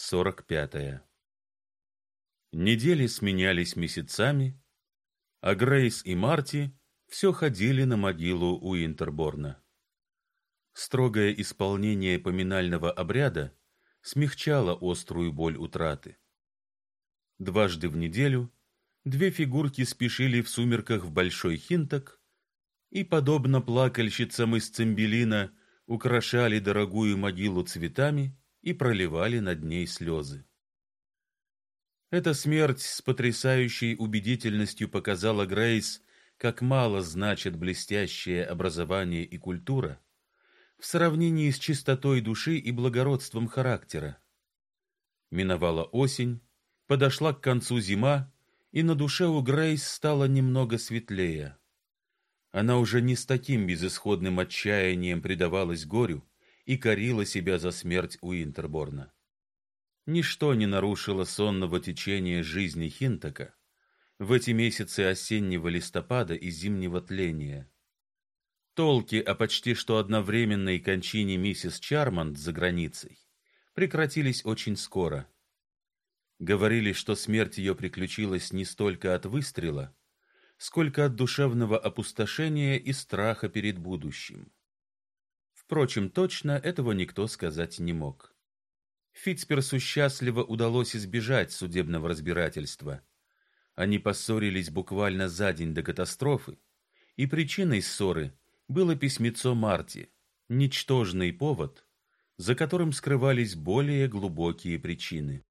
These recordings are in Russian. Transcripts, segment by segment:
45. Недели сменялись месяцами, а Грейс и Марти все ходили на могилу у Интерборна. Строгое исполнение поминального обряда смягчало острую боль утраты. Дважды в неделю две фигурки спешили в сумерках в Большой Хинток и, подобно плакальщицам из Цимбелина, украшали дорогую могилу цветами и проливали над ней слезы. Эта смерть с потрясающей убедительностью показала Грейс, как мало значит блестящее образование и культура в сравнении с чистотой души и благородством характера. Миновала осень, подошла к концу зима, и на душе у Грейс стало немного светлее. Она уже не с таким безысходным отчаянием предавалась горю и корила себя за смерть у Интерборна. Ничто не нарушило сонного течения жизни Хинтака в эти месяцы осеннего листопада и зимнего тления. Толки о почти что одновременной кончине миссис Чармонт за границей прекратились очень скоро. Говорили, что смерть ее приключилась не столько от выстрела, сколько от душевного опустошения и страха перед будущим. Впрочем, точно этого никто сказать не мог. Фитцперсу счастливо удалось избежать судебного разбирательства. Они поссорились буквально за день до катастрофы, и причиной ссоры было письмецо Марти, ничтожный повод, за которым скрывались более глубокие причины.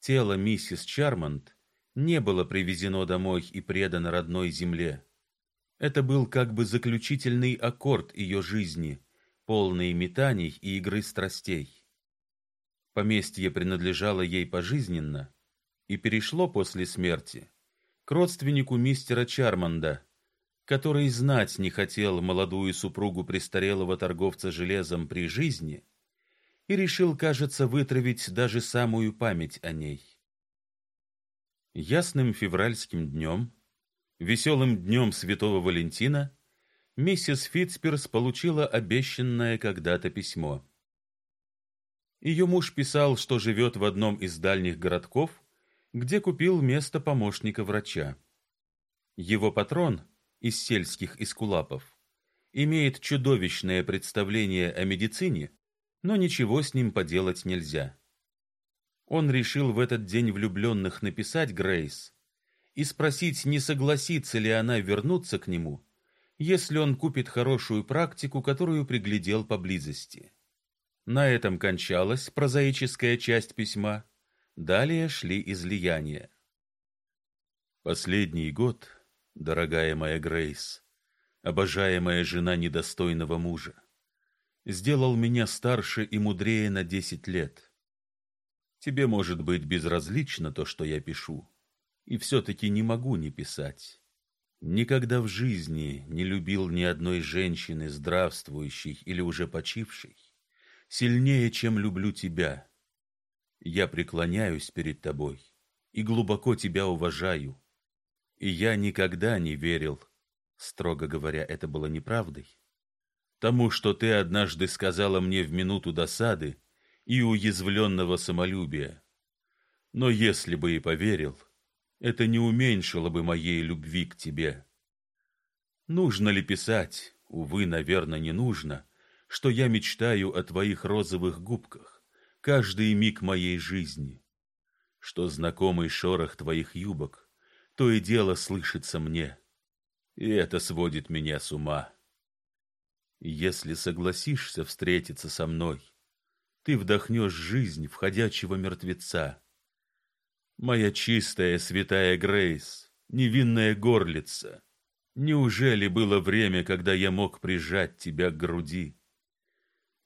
Тело миссис Чармонт не было привезено домой и предано родной земле. Это был как бы заключительный аккорд ее жизни, полный метаний и игры страстей. Поместье принадлежало ей пожизненно и перешло после смерти к родственнику мистера Чармонда, который знать не хотел молодую супругу престарелого торговца железом при жизни и решил, кажется, вытравить даже самую память о ней. Ясным февральским днем, веселым днем Святого Валентина, миссис Фитцперс получила обещанное когда-то письмо. Ее муж писал, что живет в одном из дальних городков, где купил место помощника врача. Его патрон из сельских эскулапов имеет чудовищное представление о медицине, но ничего с ним поделать нельзя. Он решил в этот день влюбленных написать Грейс и спросить, не согласится ли она вернуться к нему, если он купит хорошую практику, которую приглядел поблизости. На этом кончалась прозаическая часть письма. Далее шли излияния. Последний год, дорогая моя Грейс, обожаемая жена недостойного мужа, сделал меня старше и мудрее на десять лет. Тебе может быть безразлично то, что я пишу, и все-таки не могу не писать. Никогда в жизни не любил ни одной женщины, здравствующей или уже почившей сильнее, чем люблю тебя. Я преклоняюсь перед тобой и глубоко тебя уважаю. И я никогда не верил, строго говоря, это было неправдой, тому, что ты однажды сказала мне в минуту досады и уязвленного самолюбия. Но если бы и поверил, это не уменьшило бы моей любви к тебе. Нужно ли писать? Увы, наверное, не нужно что я мечтаю о твоих розовых губках каждый миг моей жизни, что знакомый шорох твоих юбок то и дело слышится мне, и это сводит меня с ума. Если согласишься встретиться со мной, ты вдохнешь жизнь входящего мертвеца. Моя чистая святая Грейс, невинная горлица, неужели было время, когда я мог прижать тебя к груди?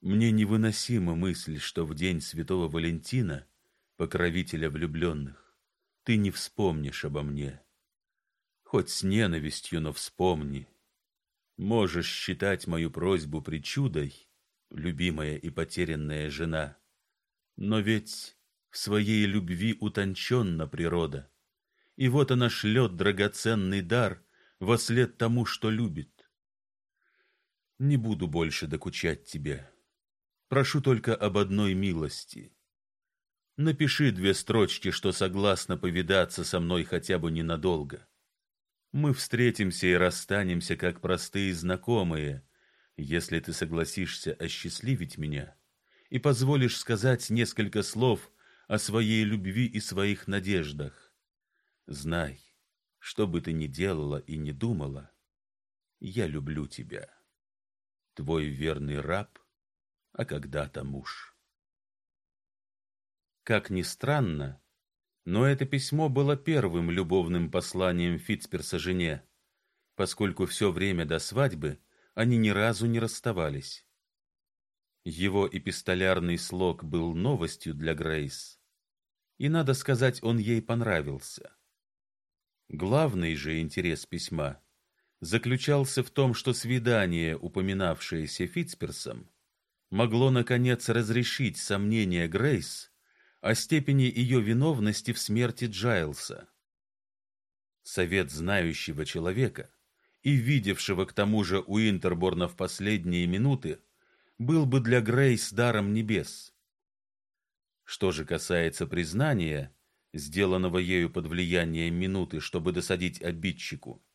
Мне невыносима мысль, что в день Святого Валентина, покровителя влюбленных, ты не вспомнишь обо мне. Хоть с ненавистью, но вспомни. Можешь считать мою просьбу причудой, любимая и потерянная жена, но ведь в своей любви утонченна природа, и вот она шлет драгоценный дар во след тому, что любит. Не буду больше докучать тебе. Прошу только об одной милости. Напиши две строчки, что согласна повидаться со мной хотя бы ненадолго. Мы встретимся и расстанемся как простые знакомые, если ты согласишься осчастливить меня и позволишь сказать несколько слов о своей любви и своих надеждах. Знай, что бы ты ни делала и ни думала, я люблю тебя. Твой верный раб, а когда-то муж. Как ни странно, но это письмо было первым любовным посланием Фитцперса жене, поскольку все время до свадьбы они ни разу не расставались. Его эпистолярный слог был новостью для Грейс, и надо сказать, он ей понравился. Главный же интерес письма заключался в том, что свидание, упоминавшееся Фитцперсом, могло наконец разрешить сомнения Грейс о степени ее виновности в смерти Джайлса. Совет знающего человека и видевшего к тому же у Интерборна в последние минуты был бы для Грейс даром небес. Что же касается признания, сделанного ею под влиянием минуты, чтобы досадить обидчику,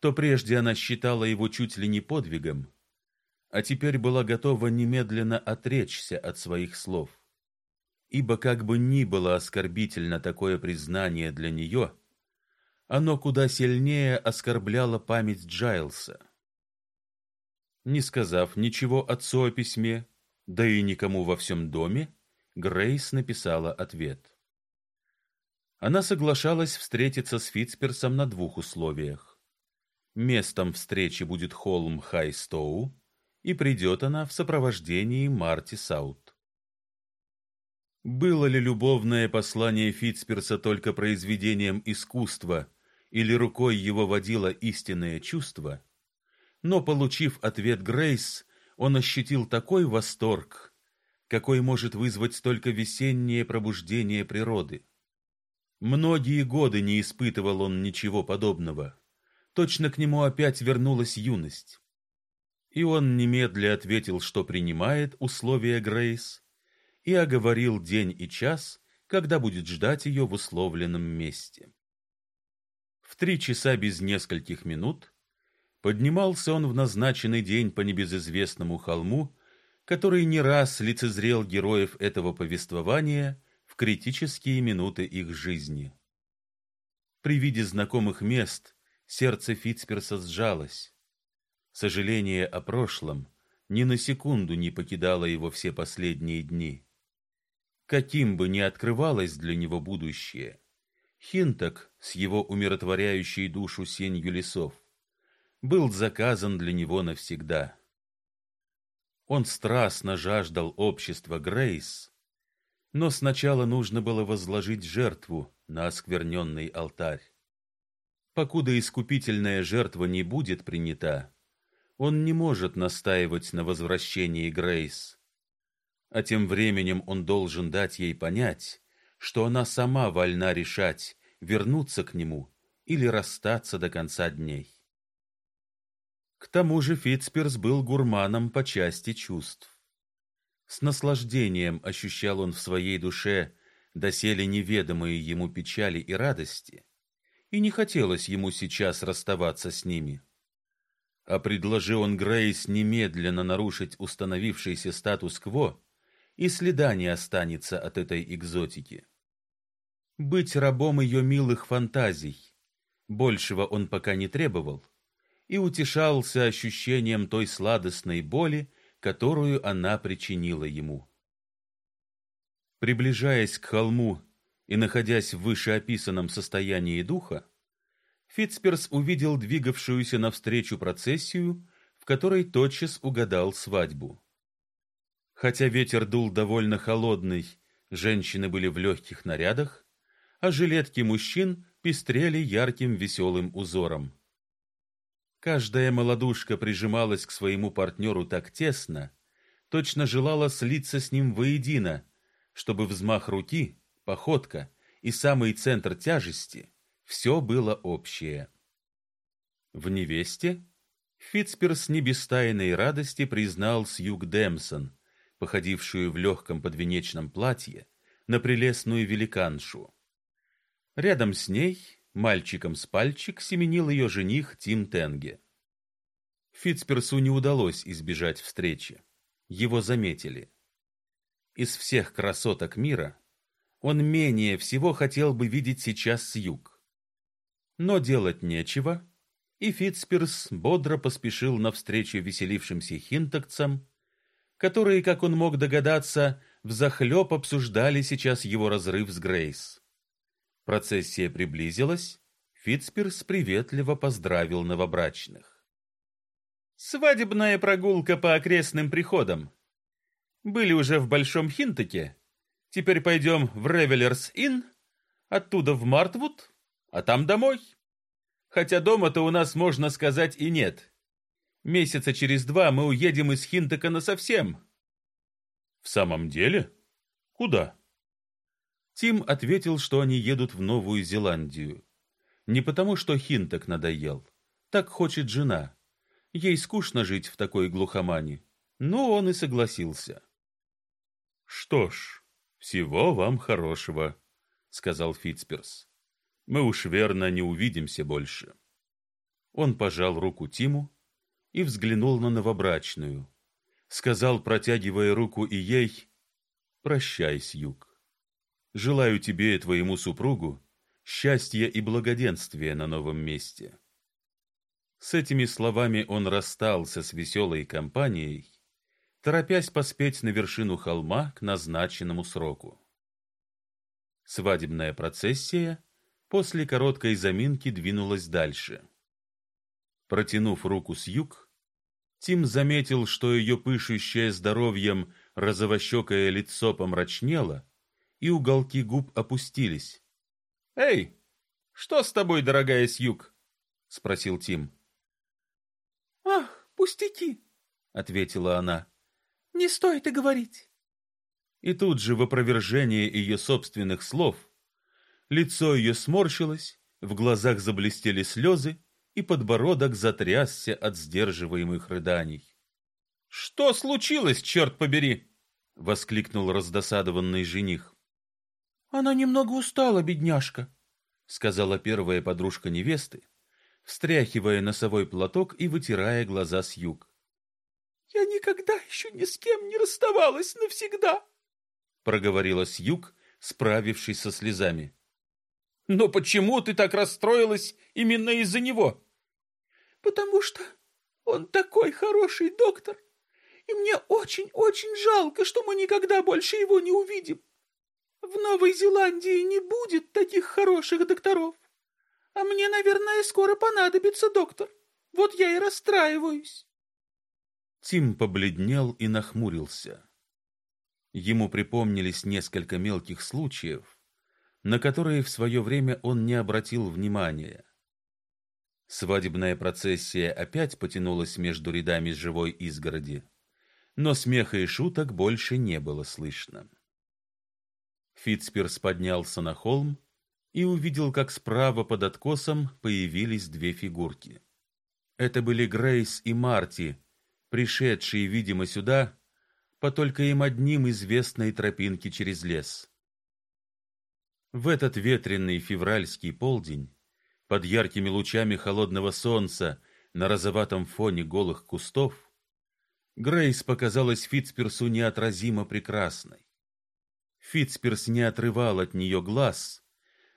то прежде она считала его чуть ли не подвигом, а теперь была готова немедленно отречься от своих слов ибо как бы ни было оскорбительно такое признание для нее, оно куда сильнее оскорбляло память Джайлса. Не сказав ничего отцу о письме, да и никому во всем доме, Грейс написала ответ. Она соглашалась встретиться с Фитцперсом на двух условиях. Местом встречи будет холм Хайстоу, и придет она в сопровождении Марти Саут. Было ли любовное послание Фитцперса только произведением искусства или рукой его водило истинное чувство? Но получив ответ Грейс, он ощутил такой восторг, какой может вызвать только весеннее пробуждение природы. Многие годы не испытывал он ничего подобного. Точно к нему опять вернулась юность. И он немедля ответил, что принимает условия Грейс и оговорил день и час, когда будет ждать ее в условленном месте. В три часа без нескольких минут поднимался он в назначенный день по небезызвестному холму, который не раз лицезрел героев этого повествования в критические минуты их жизни. При виде знакомых мест сердце Фитцперса сжалось. Сожаление о прошлом ни на секунду не покидало его все последние дни каким бы ни открывалось для него будущее. Хинток с его умиротворяющей душу сенью лесов был заказан для него навсегда. Он страстно жаждал общества Грейс, но сначала нужно было возложить жертву на оскверненный алтарь. Покуда искупительная жертва не будет принята, он не может настаивать на возвращении Грейс а тем временем он должен дать ей понять, что она сама вольна решать, вернуться к нему или расстаться до конца дней. К тому же Фитцперс был гурманом по части чувств. С наслаждением ощущал он в своей душе доселе неведомые ему печали и радости, и не хотелось ему сейчас расставаться с ними. А предложил он Грейс немедленно нарушить установившийся статус-кво, и следа не останется от этой экзотики. Быть рабом ее милых фантазий, большего он пока не требовал, и утешался ощущением той сладостной боли, которую она причинила ему. Приближаясь к холму и находясь в вышеописанном состоянии духа, Фитцперс увидел двигавшуюся навстречу процессию, в которой тотчас угадал свадьбу. Хотя ветер дул довольно холодный, женщины были в легких нарядах, а жилетки мужчин пестрели ярким веселым узором. Каждая молодушка прижималась к своему партнеру так тесно, точно желала слиться с ним воедино, чтобы взмах руки, походка и самый центр тяжести все было общее. В невесте Фитцперс не без тайной радости признал Сьюг Демсон, походившую в легком подвенечном платье на прелестную великаншу. Рядом с ней, мальчиком с пальчик, семенил ее жених Тим Тенге. Фитцперсу не удалось избежать встречи. Его заметили. Из всех красоток мира он менее всего хотел бы видеть сейчас Сьюг. Но делать нечего, и Фитцперс бодро поспешил навстречу веселившимся хинтокцам, которые, как он мог догадаться, взахлеб обсуждали сейчас его разрыв с Грейс. Процессия приблизилась, Фитцперс приветливо поздравил новобрачных. «Свадебная прогулка по окрестным приходам. Были уже в Большом Хинтоке, теперь пойдем в Ревелерс-Инн, оттуда в Мартвуд, а там домой. Хотя дома-то у нас, можно сказать, и нет. Месяца через два мы уедем из Хинтока насовсем». «В самом деле? Куда?» Тим ответил, что они едут в Новую Зеландию. Не потому, что Хинток надоел. Так хочет жена. Ей скучно жить в такой глухомане. Но он и согласился. «Что ж, всего вам хорошего», — сказал Фитцперс. «Мы уж верно не увидимся больше». Он пожал руку Тиму и взглянул на новобрачную. Сказал, протягивая руку и ей, «Прощай, Сьюг. Желаю тебе и твоему супругу счастья и благоденствия на новом месте». С этими словами он расстался с веселой компанией, торопясь поспеть на вершину холма к назначенному сроку. Свадебная процессия после короткой заминки двинулась дальше. Протянув руку с юг, Тим заметил, что ее пышущее здоровьем розовощекое лицо помрачнело, и уголки губ опустились. «Эй, что с тобой, дорогая Сьюг?» — спросил Тим. «Ах, пустяки!» — ответила она. «Не стоит и говорить». И тут же в опровержение ее собственных слов лицо ее сморщилось, в глазах заблестели слезы, и подбородок затрясся от сдерживаемых рыданий. «Что случилось, черт побери?» — воскликнул раздосадованный жених. «Она немного устала, бедняжка», — сказала первая подружка невесты, встряхивая носовой платок и вытирая глаза с юг. «Я никогда еще ни с кем не расставалась навсегда», — проговорила Сьюг, справившись со слезами. Но почему ты так расстроилась именно из-за него? Потому что он такой хороший доктор, и мне очень-очень жалко, что мы никогда больше его не увидим. В Новой Зеландии не будет таких хороших докторов. А мне, наверное, скоро понадобится доктор. Вот я и расстраиваюсь. Тим побледнел и нахмурился. Ему припомнились несколько мелких случаев, на которые в свое время он не обратил внимания. Свадебная процессия опять потянулась между рядами живой изгороди, но смеха и шуток больше не было слышно. Фитцперс поднялся на холм и увидел, как справа под откосом появились две фигурки. Это были Грейс и Марти, пришедшие, видимо, сюда по только им одним известной тропинке через лес. В этот ветреный февральский полдень, под яркими лучами холодного солнца на розоватом фоне голых кустов, Грейс показалась Фитцперсу неотразимо прекрасной. Фитцперс не отрывал от нее глаз,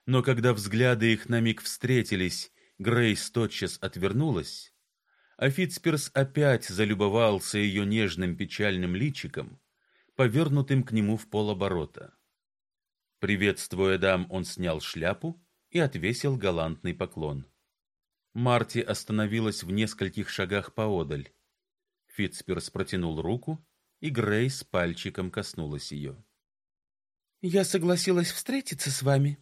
но когда взгляды их на миг встретились, Грейс тотчас отвернулась, а Фитцперс опять залюбовался ее нежным печальным личиком, повернутым к нему в полоборота. Приветствуя дам, он снял шляпу и отвесил галантный поклон. Марти остановилась в нескольких шагах поодаль. Фитцперс протянул руку, и Грейс пальчиком коснулась ее. «Я согласилась встретиться с вами,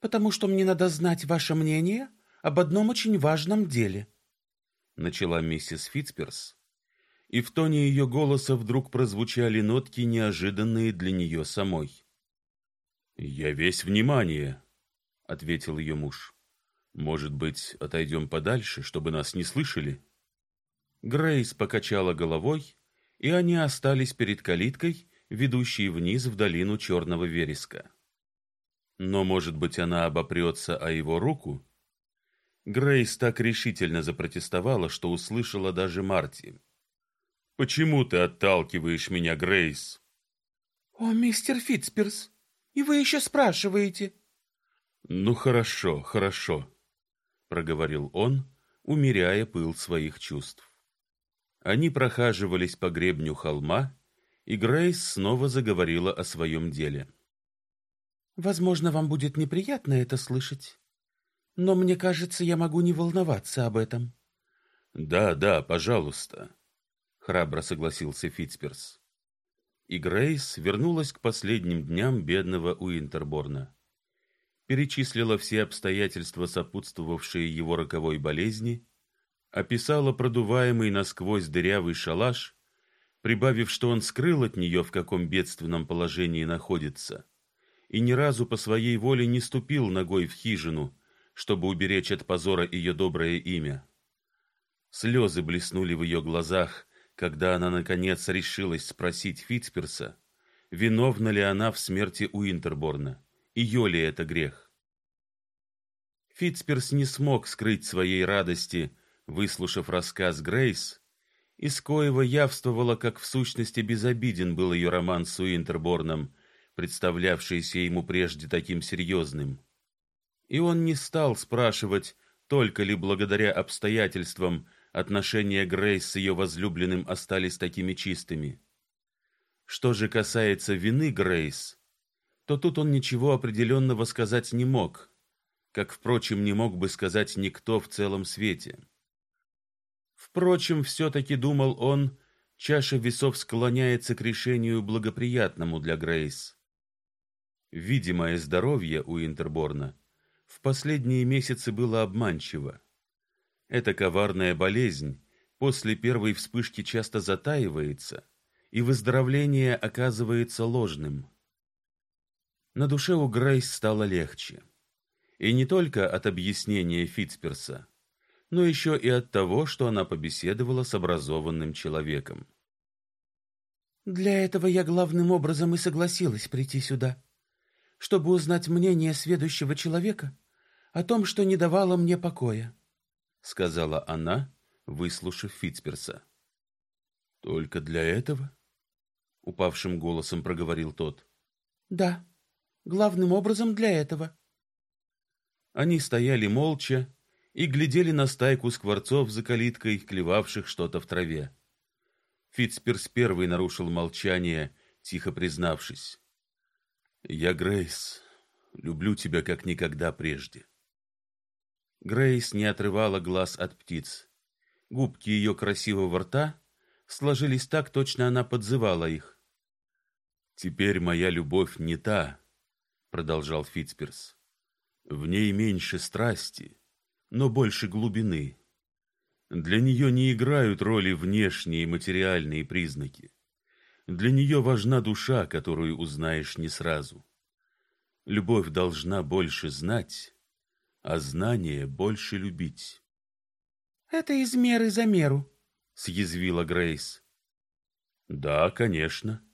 потому что мне надо знать ваше мнение об одном очень важном деле», — начала миссис Фитцперс, и в тоне ее голоса вдруг прозвучали нотки, неожиданные для нее самой. «Я весь внимание», — ответил ее муж. «Может быть, отойдем подальше, чтобы нас не слышали?» Грейс покачала головой, и они остались перед калиткой, ведущий вниз в долину черного вереска. Но, может быть, она обопрется о его руку? Грейс так решительно запротестовала, что услышала даже Марти. «Почему ты отталкиваешь меня, Грейс?» «О, мистер Фитцперс, и вы еще спрашиваете?» «Ну, хорошо, хорошо», — проговорил он, умеряя пыл своих чувств. Они прохаживались по гребню холма, и Грейс снова заговорила о своем деле. «Возможно, вам будет неприятно это слышать, но мне кажется, я могу не волноваться об этом». «Да, да, пожалуйста», — храбро согласился Фитцперс. И Грейс вернулась к последним дням бедного Уинтерборна. Перечислила все обстоятельства, сопутствовавшие его роковой болезни, описала продуваемый насквозь дырявый шалаш, прибавив, что он скрыл от нее, в каком бедственном положении находится, и ни разу по своей воле не ступил ногой в хижину, чтобы уберечь от позора ее доброе имя. Слезы блеснули в ее глазах, когда она наконец решилась спросить Фитцперса, виновна ли она в смерти Уинтерборна, ее ли это грех. Фитцперс не смог скрыть своей радости Выслушав рассказ Грейс, из коего явствовало, как в сущности безобиден был ее роман с Уинтерборном, представлявшийся ему прежде таким серьезным. И он не стал спрашивать, только ли благодаря обстоятельствам отношения Грейс с ее возлюбленным остались такими чистыми. Что же касается вины Грейс, то тут он ничего определенного сказать не мог, как, впрочем, не мог бы сказать никто в целом свете. Впрочем, все-таки, думал он, чаша весов склоняется к решению благоприятному для Грейс. Видимое здоровье у Интерборна в последние месяцы было обманчиво. Эта коварная болезнь после первой вспышки часто затаивается, и выздоровление оказывается ложным. На душе у Грейс стало легче. И не только от объяснения Фитцперса, но еще и от того, что она побеседовала с образованным человеком. Для этого я главным образом и согласилась прийти сюда, чтобы узнать мнение сведущего человека о том, что не давало мне покоя, сказала она, выслушав Фитцперса. Только для этого? упавшим голосом проговорил тот. Да, главным образом для этого. Они стояли молча, и глядели на стайку скворцов за калиткой, клевавших что-то в траве. Фитцперс первый нарушил молчание, тихо признавшись: "Я Грейс, люблю тебя как никогда прежде". Грейс не отрывала глаз от птиц. Губки ее красивого рта сложились так, точно она подзывала их. Теперь моя любовь не та, продолжал Фитцперс. В ней меньше страсти, но больше глубины. Для нее не играют роли внешние материальные признаки. Для нее важна душа, которую узнаешь не сразу. Любовь должна больше знать, а знание больше любить. Это из меры за меру, съязвила Грейс. Да, конечно.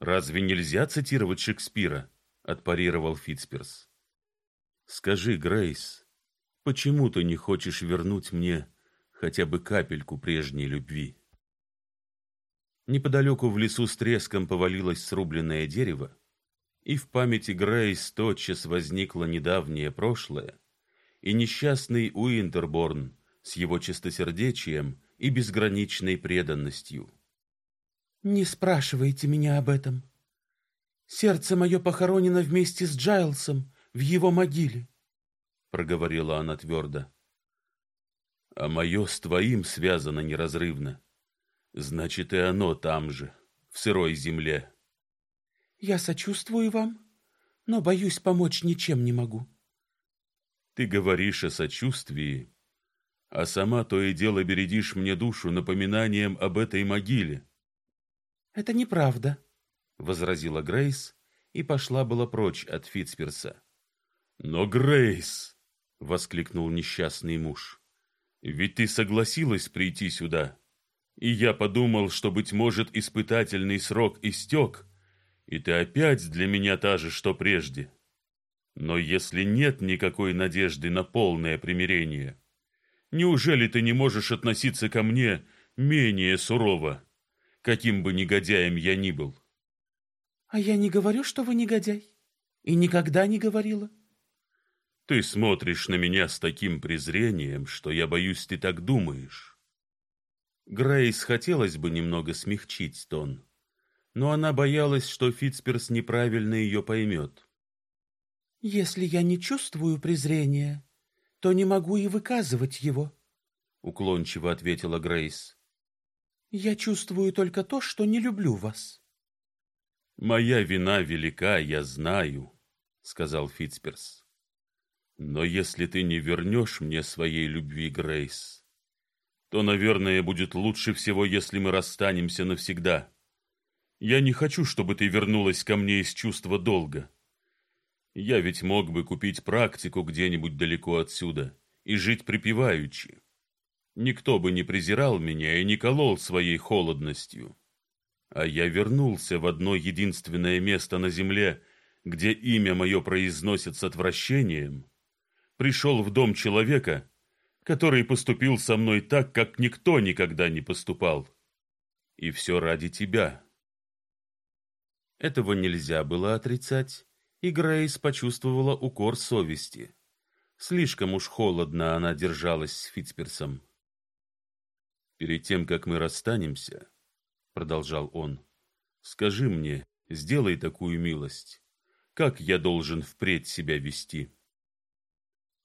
Разве нельзя цитировать Шекспира? отпарировал Фитцперс. Скажи, Грейс, Почему ты не хочешь вернуть мне хотя бы капельку прежней любви? Неподалеку в лесу с треском повалилось срубленное дерево, и в памяти Грейс тотчас возникло недавнее прошлое и несчастный Уинтерборн с его чистосердечием и безграничной преданностью. «Не спрашивайте меня об этом. Сердце мое похоронено вместе с Джайлсом в его могиле проговорила она твердо. А мое с твоим связано неразрывно. Значит, и оно там же, в сырой земле. Я сочувствую вам, но боюсь помочь ничем не могу. Ты говоришь о сочувствии, а сама то и дело бередишь мне душу напоминанием об этой могиле. Это неправда, возразила Грейс и пошла была прочь от Фитцперса. Но Грейс, — воскликнул несчастный муж. «Ведь ты согласилась прийти сюда, и я подумал, что, быть может, испытательный срок истек, и ты опять для меня та же, что прежде. Но если нет никакой надежды на полное примирение, неужели ты не можешь относиться ко мне менее сурово, каким бы негодяем я ни был? А я не говорю, что вы негодяй, и никогда не говорила. Ты смотришь на меня с таким презрением, что я боюсь, ты так думаешь. Грейс хотелось бы немного смягчить тон, но она боялась, что Фитцперс неправильно ее поймет. Если я не чувствую презрения, то не могу и выказывать его, уклончиво ответила Грейс. Я чувствую только то, что не люблю вас. Моя вина велика, я знаю, сказал Фитцперс. Но если ты не вернешь мне своей любви, Грейс, то, наверное, будет лучше всего, если мы расстанемся навсегда. Я не хочу, чтобы ты вернулась ко мне из чувства долга. Я ведь мог бы купить практику где-нибудь далеко отсюда и жить припеваючи. Никто бы не презирал меня и не колол своей холодностью. А я вернулся в одно единственное место на земле, где имя мое произносят с отвращением, пришел в дом человека, который поступил со мной так, как никто никогда не поступал. И все ради тебя. Этого нельзя было отрицать, и Грейс почувствовала укор совести. Слишком уж холодно она держалась с Фитцперсом. Перед тем, как мы расстанемся, продолжал он, скажи мне, сделай такую милость. Как я должен впредь себя вести?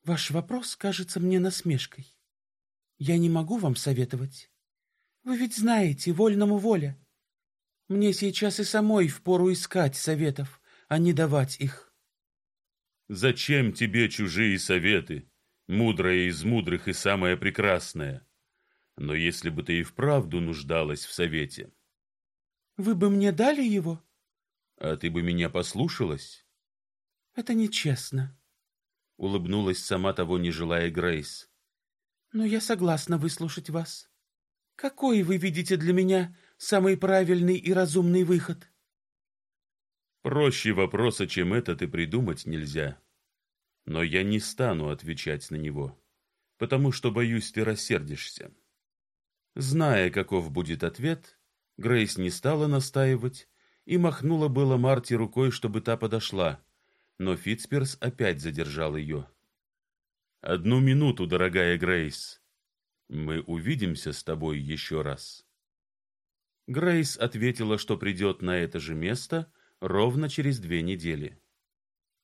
Ваш вопрос кажется мне насмешкой. Я не могу вам советовать. Вы ведь знаете, вольному воля. Мне сейчас и самой впору искать советов, а не давать их. Зачем тебе чужие советы, мудрая из мудрых и самая прекрасная? Но если бы ты и вправду нуждалась в совете, вы бы мне дали его? А ты бы меня послушалась? Это нечестно улыбнулась сама того не желая Грейс. Но я согласна выслушать вас. Какой вы видите для меня самый правильный и разумный выход? Проще вопроса, чем этот, и придумать нельзя. Но я не стану отвечать на него, потому что боюсь, ты рассердишься. Зная, каков будет ответ, Грейс не стала настаивать и махнула было Марти рукой, чтобы та подошла но Фитцперс опять задержал ее. Одну минуту, дорогая Грейс. Мы увидимся с тобой еще раз. Грейс ответила, что придет на это же место ровно через две недели.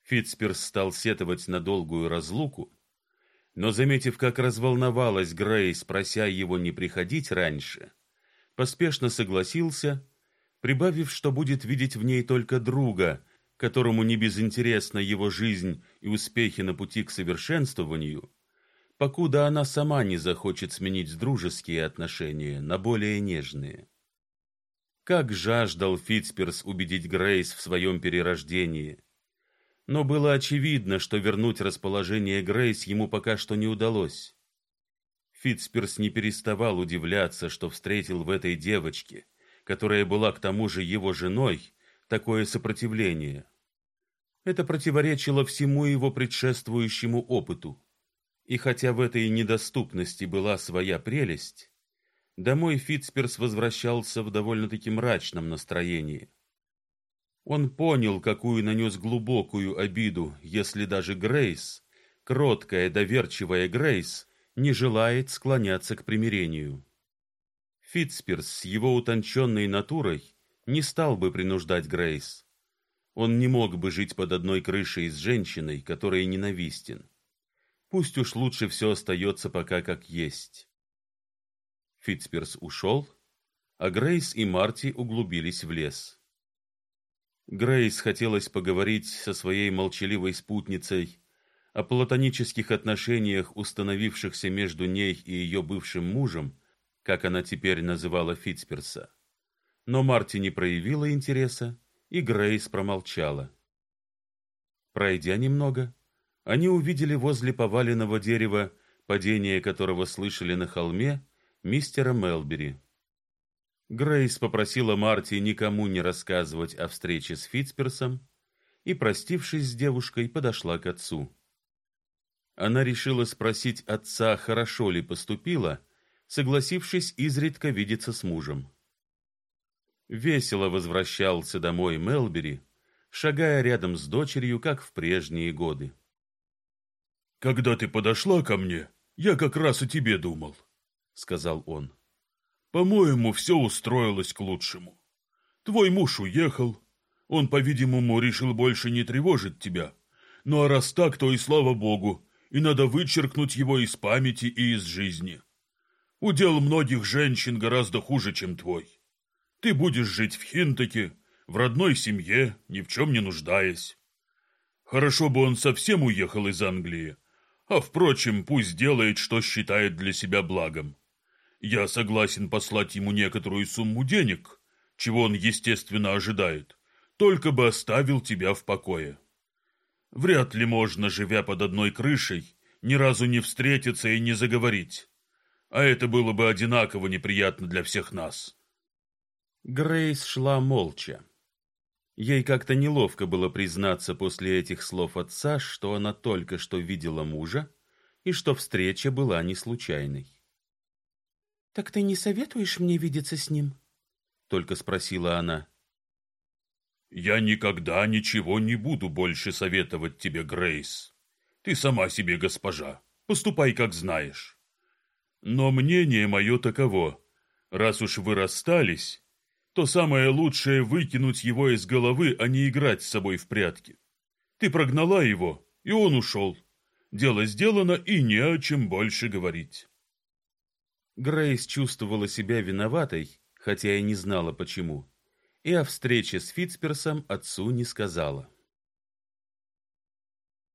Фитцперс стал сетовать на долгую разлуку, но заметив, как разволновалась Грейс, прося его не приходить раньше, поспешно согласился, прибавив, что будет видеть в ней только друга, которому не безинтересна его жизнь и успехи на пути к совершенствованию, покуда она сама не захочет сменить дружеские отношения на более нежные. Как жаждал Фитцперс убедить Грейс в своем перерождении, но было очевидно, что вернуть расположение Грейс ему пока что не удалось. Фитцперс не переставал удивляться, что встретил в этой девочке, которая была к тому же его женой, такое сопротивление. Это противоречило всему его предшествующему опыту. И хотя в этой недоступности была своя прелесть, домой Фитцперс возвращался в довольно-таки мрачном настроении. Он понял, какую нанес глубокую обиду, если даже Грейс, кроткая, доверчивая Грейс, не желает склоняться к примирению. Фитцперс с его утонченной натурой не стал бы принуждать Грейс. Он не мог бы жить под одной крышей с женщиной, которая ненавистен. Пусть уж лучше все остается пока как есть. Фитцперс ушел, а Грейс и Марти углубились в лес. Грейс хотелось поговорить со своей молчаливой спутницей о платонических отношениях, установившихся между ней и ее бывшим мужем, как она теперь называла Фитцперса. Но Марти не проявила интереса, и Грейс промолчала. Пройдя немного, они увидели возле поваленного дерева, падение которого слышали на холме, мистера Мелбери. Грейс попросила Марти никому не рассказывать о встрече с Фитцперсом и, простившись с девушкой, подошла к отцу. Она решила спросить отца, хорошо ли поступила, согласившись изредка видеться с мужем. Весело возвращался домой Мелбери, шагая рядом с дочерью, как в прежние годы. «Когда ты подошла ко мне, я как раз о тебе думал», — сказал он. «По-моему, все устроилось к лучшему. Твой муж уехал, он, по-видимому, решил больше не тревожить тебя. Ну а раз так, то и слава богу, и надо вычеркнуть его из памяти и из жизни. Удел многих женщин гораздо хуже, чем твой. Ты будешь жить в Хинтаке, в родной семье, ни в чем не нуждаясь. Хорошо бы он совсем уехал из Англии, а, впрочем, пусть делает, что считает для себя благом. Я согласен послать ему некоторую сумму денег, чего он, естественно, ожидает, только бы оставил тебя в покое. Вряд ли можно, живя под одной крышей, ни разу не встретиться и не заговорить. А это было бы одинаково неприятно для всех нас. Грейс шла молча. Ей как-то неловко было признаться после этих слов отца, что она только что видела мужа и что встреча была не случайной. Так ты не советуешь мне видеться с ним? только спросила она. Я никогда ничего не буду больше советовать тебе, Грейс. Ты сама себе госпожа. Поступай, как знаешь. Но мнение мое таково: раз уж вы расстались, то самое лучшее выкинуть его из головы, а не играть с собой в прятки. Ты прогнала его, и он ушел. Дело сделано, и не о чем больше говорить. Грейс чувствовала себя виноватой, хотя и не знала почему, и о встрече с Фитцперсом отцу не сказала.